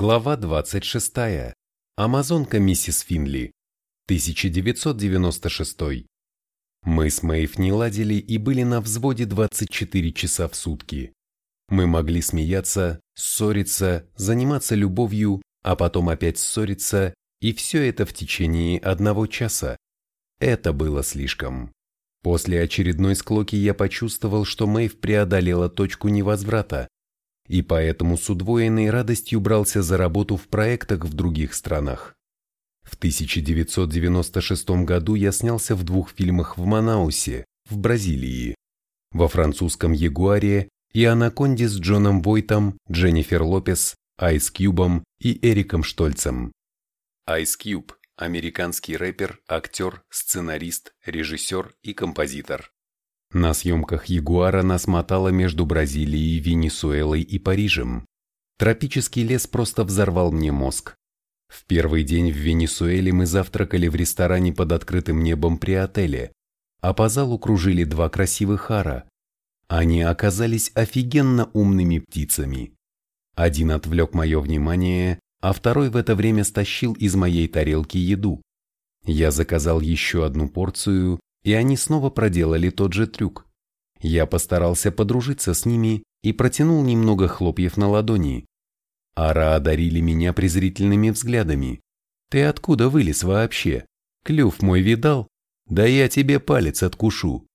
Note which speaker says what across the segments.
Speaker 1: Глава 26. Амазонка миссис Финли. 1996. Мы с Мэйв не ладили и были на взводе 24 часа в сутки. Мы могли смеяться, ссориться, заниматься любовью, а потом опять ссориться, и все это в течение одного часа. Это было слишком. После очередной склоки я почувствовал, что Мэйв преодолела точку невозврата, и поэтому с удвоенной радостью брался за работу в проектах в других странах. В 1996 году я снялся в двух фильмах в Манаусе, в Бразилии, во французском «Ягуаре» и «Анаконде» с Джоном Войтом, Дженнифер Лопес, Айс Кьюбом и Эриком Штольцем. Айс Кьюб – американский рэпер, актер, сценарист, режиссер и композитор. На съемках Ягуара нас мотало между Бразилией, Венесуэлой и Парижем. Тропический лес просто взорвал мне мозг. В первый день в Венесуэле мы завтракали в ресторане под открытым небом при отеле, а по залу кружили два красивых ара. Они оказались офигенно умными птицами. Один отвлек мое внимание, а второй в это время стащил из моей тарелки еду. Я заказал еще одну порцию, и они снова проделали тот же трюк. Я постарался подружиться с ними и протянул немного хлопьев на ладони. Ара одарили меня презрительными взглядами. «Ты откуда вылез вообще? Клюв мой видал? Да я тебе палец откушу».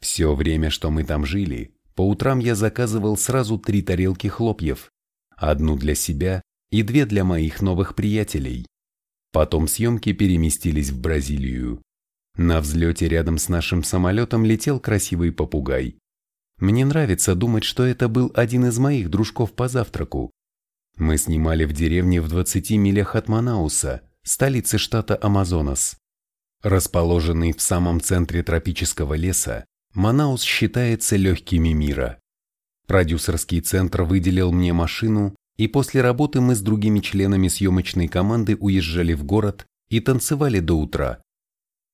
Speaker 1: Все время, что мы там жили, по утрам я заказывал сразу три тарелки хлопьев. Одну для себя и две для моих новых приятелей. Потом съемки переместились в Бразилию. На взлете рядом с нашим самолетом летел красивый попугай. Мне нравится думать, что это был один из моих дружков по завтраку. Мы снимали в деревне в 20 милях от Манауса, столицы штата Амазонас. Расположенный в самом центре тропического леса, Манаус считается легкими мира. Продюсерский центр выделил мне машину, и после работы мы с другими членами съемочной команды уезжали в город и танцевали до утра.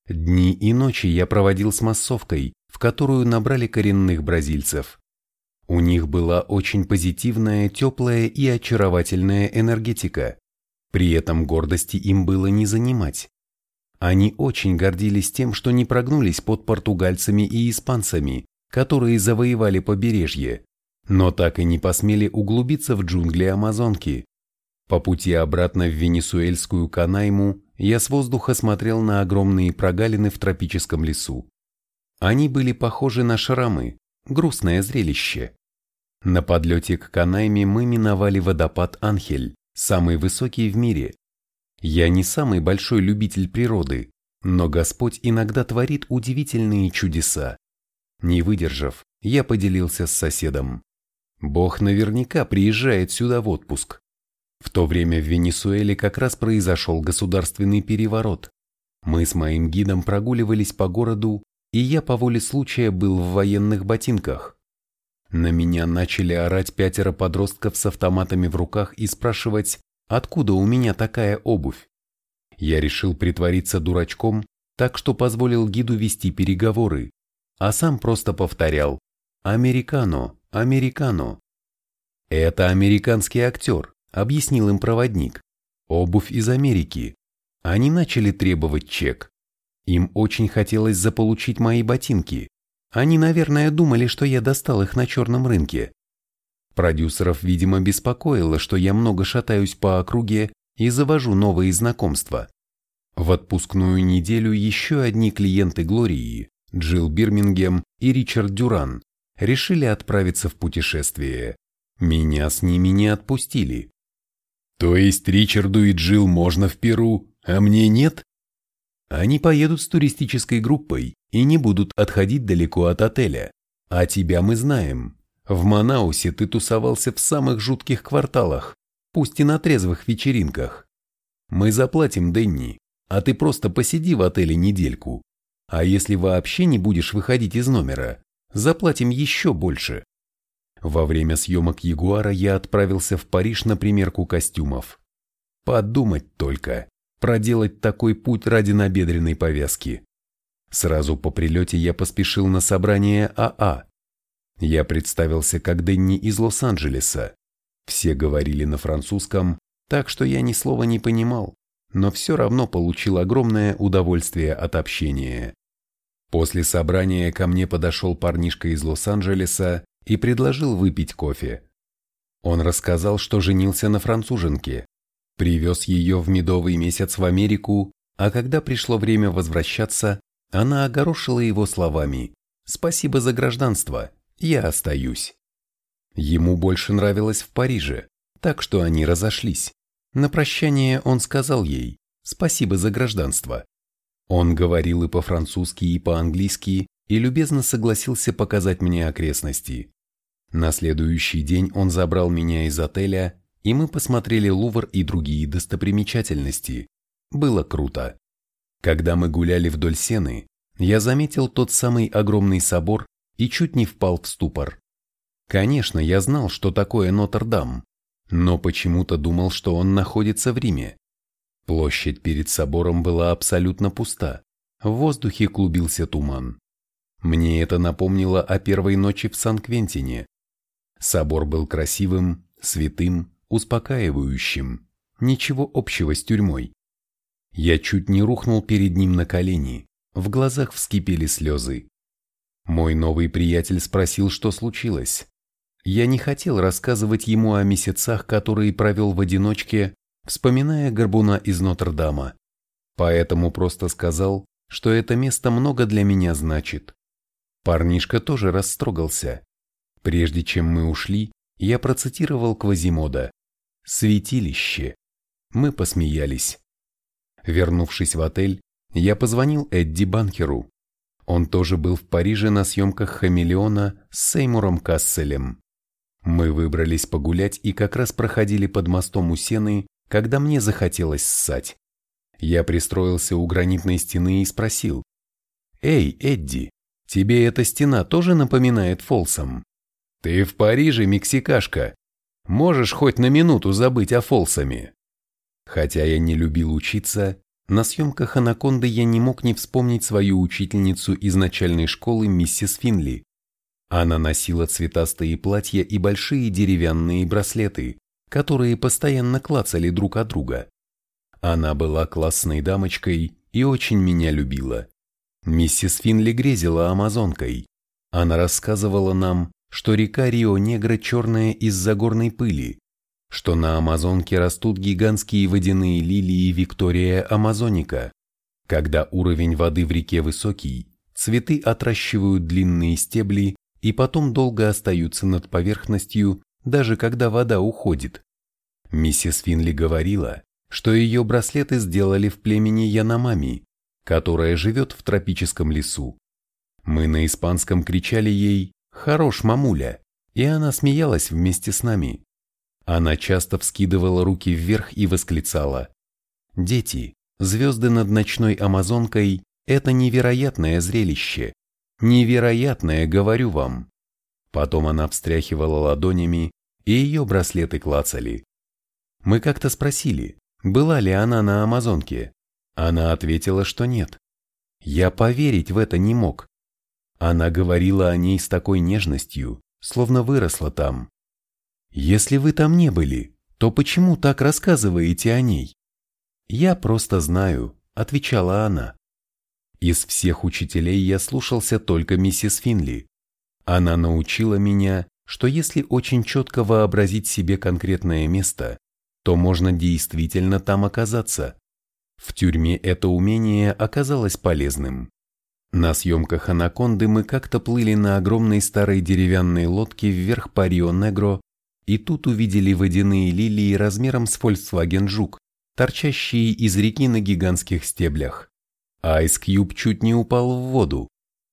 Speaker 1: Дни и ночи я проводил с массовкой, в которую набрали коренных бразильцев. У них была очень позитивная, теплая и очаровательная энергетика. При этом гордости им было не занимать. Они очень гордились тем, что не прогнулись под португальцами и испанцами, которые завоевали побережье, но так и не посмели углубиться в джунгли Амазонки. По пути обратно в венесуэльскую Канайму я с воздуха смотрел на огромные прогалины в тропическом лесу. Они были похожи на шрамы, грустное зрелище. На подлете к Канайме мы миновали водопад Анхель, самый высокий в мире. Я не самый большой любитель природы, но Господь иногда творит удивительные чудеса. Не выдержав, я поделился с соседом. Бог наверняка приезжает сюда в отпуск. В то время в Венесуэле как раз произошел государственный переворот. Мы с моим гидом прогуливались по городу, и я по воле случая был в военных ботинках. На меня начали орать пятеро подростков с автоматами в руках и спрашивать, откуда у меня такая обувь. Я решил притвориться дурачком, так что позволил гиду вести переговоры, а сам просто повторял «Американо, американо». Это американский актер, объяснил им проводник. Обувь из Америки. Они начали требовать чек. Им очень хотелось заполучить мои ботинки. Они, наверное, думали, что я достал их на черном рынке. Продюсеров, видимо, беспокоило, что я много шатаюсь по округе и завожу новые знакомства. В отпускную неделю еще одни клиенты Глории, Джилл Бирмингем и Ричард Дюран, решили отправиться в путешествие. Меня с ними не отпустили. То есть Ричарду и Джилл можно в Перу, а мне нет? Они поедут с туристической группой и не будут отходить далеко от отеля. А тебя мы знаем. В Манаусе ты тусовался в самых жутких кварталах, пусть и на трезвых вечеринках. Мы заплатим Денни, а ты просто посиди в отеле недельку. А если вообще не будешь выходить из номера, заплатим еще больше. Во время съемок Ягуара я отправился в Париж на примерку костюмов. Подумать только, проделать такой путь ради набедренной повязки. Сразу по прилете я поспешил на собрание АА. А. Я представился как Дэнни из Лос-Анджелеса. Все говорили на французском, так что я ни слова не понимал, но все равно получил огромное удовольствие от общения. После собрания ко мне подошел парнишка из Лос-Анджелеса и предложил выпить кофе. Он рассказал, что женился на француженке, привез ее в медовый месяц в Америку, а когда пришло время возвращаться, она огорошила его словами «Спасибо за гражданство, я остаюсь». Ему больше нравилось в Париже, так что они разошлись. На прощание он сказал ей «Спасибо за гражданство». Он говорил и по-французски, и по-английски, и любезно согласился показать мне окрестности. На следующий день он забрал меня из отеля, и мы посмотрели Лувр и другие достопримечательности. Было круто. Когда мы гуляли вдоль Сены, я заметил тот самый огромный собор и чуть не впал в ступор. Конечно, я знал, что такое Нотр-Дам, но почему-то думал, что он находится в Риме. Площадь перед собором была абсолютно пуста, в воздухе клубился туман. Мне это напомнило о первой ночи в Сан-Квентине. Собор был красивым, святым, успокаивающим, ничего общего с тюрьмой. Я чуть не рухнул перед ним на колени, в глазах вскипели слезы. Мой новый приятель спросил, что случилось. Я не хотел рассказывать ему о месяцах, которые провел в одиночке, вспоминая горбуна из Нотр-Дама. Поэтому просто сказал, что это место много для меня значит. Парнишка тоже растрогался. Прежде чем мы ушли, я процитировал Квазимода. «Святилище». Мы посмеялись. Вернувшись в отель, я позвонил Эдди Банкеру. Он тоже был в Париже на съемках «Хамелеона» с Сеймуром Касселем. Мы выбрались погулять и как раз проходили под мостом у Сены, когда мне захотелось ссать. Я пристроился у гранитной стены и спросил. «Эй, Эдди, тебе эта стена тоже напоминает Фолсом?» «Ты в Париже, мексикашка. Можешь хоть на минуту забыть о Фолсами». Хотя я не любил учиться, на съемках «Анаконды» я не мог не вспомнить свою учительницу из начальной школы миссис Финли. Она носила цветастые платья и большие деревянные браслеты, которые постоянно клацали друг от друга. Она была классной дамочкой и очень меня любила. Миссис Финли грезила амазонкой. Она рассказывала нам, что река Рио-Негро черная из-за горной пыли, что на Амазонке растут гигантские водяные лилии Виктория Амазоника. Когда уровень воды в реке высокий, цветы отращивают длинные стебли и потом долго остаются над поверхностью, даже когда вода уходит. Миссис Финли говорила, что ее браслеты сделали в племени Яномами, которая живет в тропическом лесу. Мы на испанском кричали ей «Хорош, мамуля!» и она смеялась вместе с нами. Она часто вскидывала руки вверх и восклицала «Дети, звезды над ночной Амазонкой – это невероятное зрелище. Невероятное, говорю вам. Потом она встряхивала ладонями, и ее браслеты клацали. Мы как-то спросили, была ли она на Амазонке. Она ответила, что нет. Я поверить в это не мог. Она говорила о ней с такой нежностью, словно выросла там. Если вы там не были, то почему так рассказываете о ней? Я просто знаю, отвечала она. Из всех учителей я слушался только миссис Финли. Она научила меня, что если очень четко вообразить себе конкретное место, то можно действительно там оказаться. В тюрьме это умение оказалось полезным. На съемках «Анаконды» мы как-то плыли на огромной старой деревянной лодке вверх по Рио-Негро, и тут увидели водяные лилии размером с Volkswagen Жук, торчащие из реки на гигантских стеблях. Айс Кьюб чуть не упал в воду.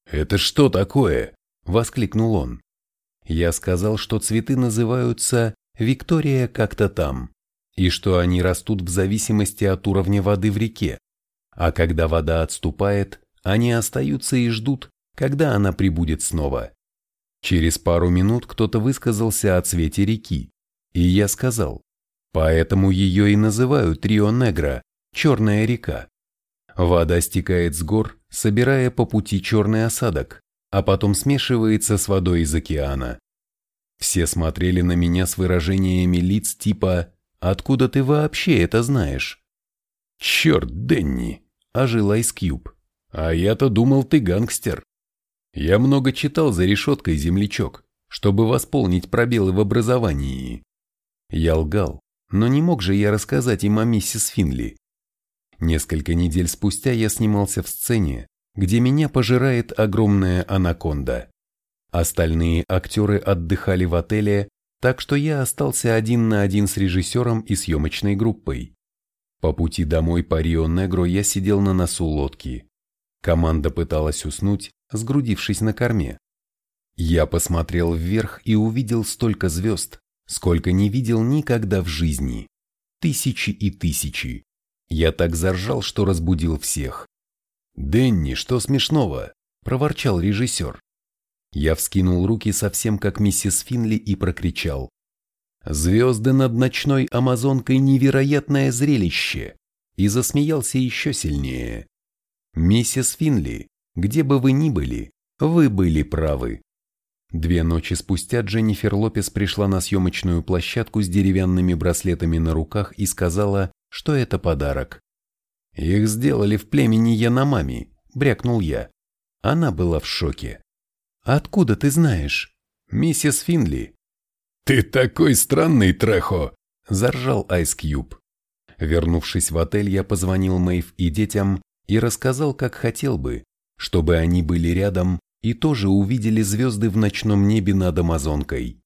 Speaker 1: «Это что такое?» – воскликнул он. Я сказал, что цветы называются «Виктория как-то там», и что они растут в зависимости от уровня воды в реке, а когда вода отступает, они остаются и ждут, когда она прибудет снова. Через пару минут кто-то высказался о цвете реки, и я сказал, поэтому ее и называют Рио-Негро, Черная река. Вода стекает с гор, собирая по пути черный осадок, а потом смешивается с водой из океана. Все смотрели на меня с выражениями лиц типа Откуда ты вообще это знаешь? Черт, Денни, ожил Айс Кьюб. А я-то думал, ты гангстер. Я много читал за решеткой землячок, чтобы восполнить пробелы в образовании. Я лгал, но не мог же я рассказать им о миссис Финли. Несколько недель спустя я снимался в сцене, где меня пожирает огромная анаконда. Остальные актеры отдыхали в отеле, так что я остался один на один с режиссером и съемочной группой. По пути домой по Рио-Негро я сидел на носу лодки. Команда пыталась уснуть, сгрудившись на корме. Я посмотрел вверх и увидел столько звезд, сколько не видел никогда в жизни. Тысячи и тысячи. Я так заржал, что разбудил всех. «Дэнни, что смешного?» – проворчал режиссер. Я вскинул руки совсем как миссис Финли и прокричал. «Звезды над ночной Амазонкой – невероятное зрелище!» И засмеялся еще сильнее. «Миссис Финли, где бы вы ни были, вы были правы». Две ночи спустя Дженнифер Лопес пришла на съемочную площадку с деревянными браслетами на руках и сказала, что это подарок. «Их сделали в племени Яномами», — брякнул я. Она была в шоке. «Откуда ты знаешь?» «Миссис Финли». «Ты такой странный, Трехо!» – заржал Айс Кьюб. Вернувшись в отель, я позвонил Мэйв и детям и рассказал, как хотел бы, чтобы они были рядом и тоже увидели звезды в ночном небе над Амазонкой.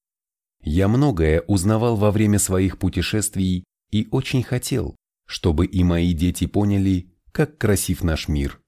Speaker 1: Я многое узнавал во время своих путешествий и очень хотел, чтобы и мои дети поняли, как красив наш мир.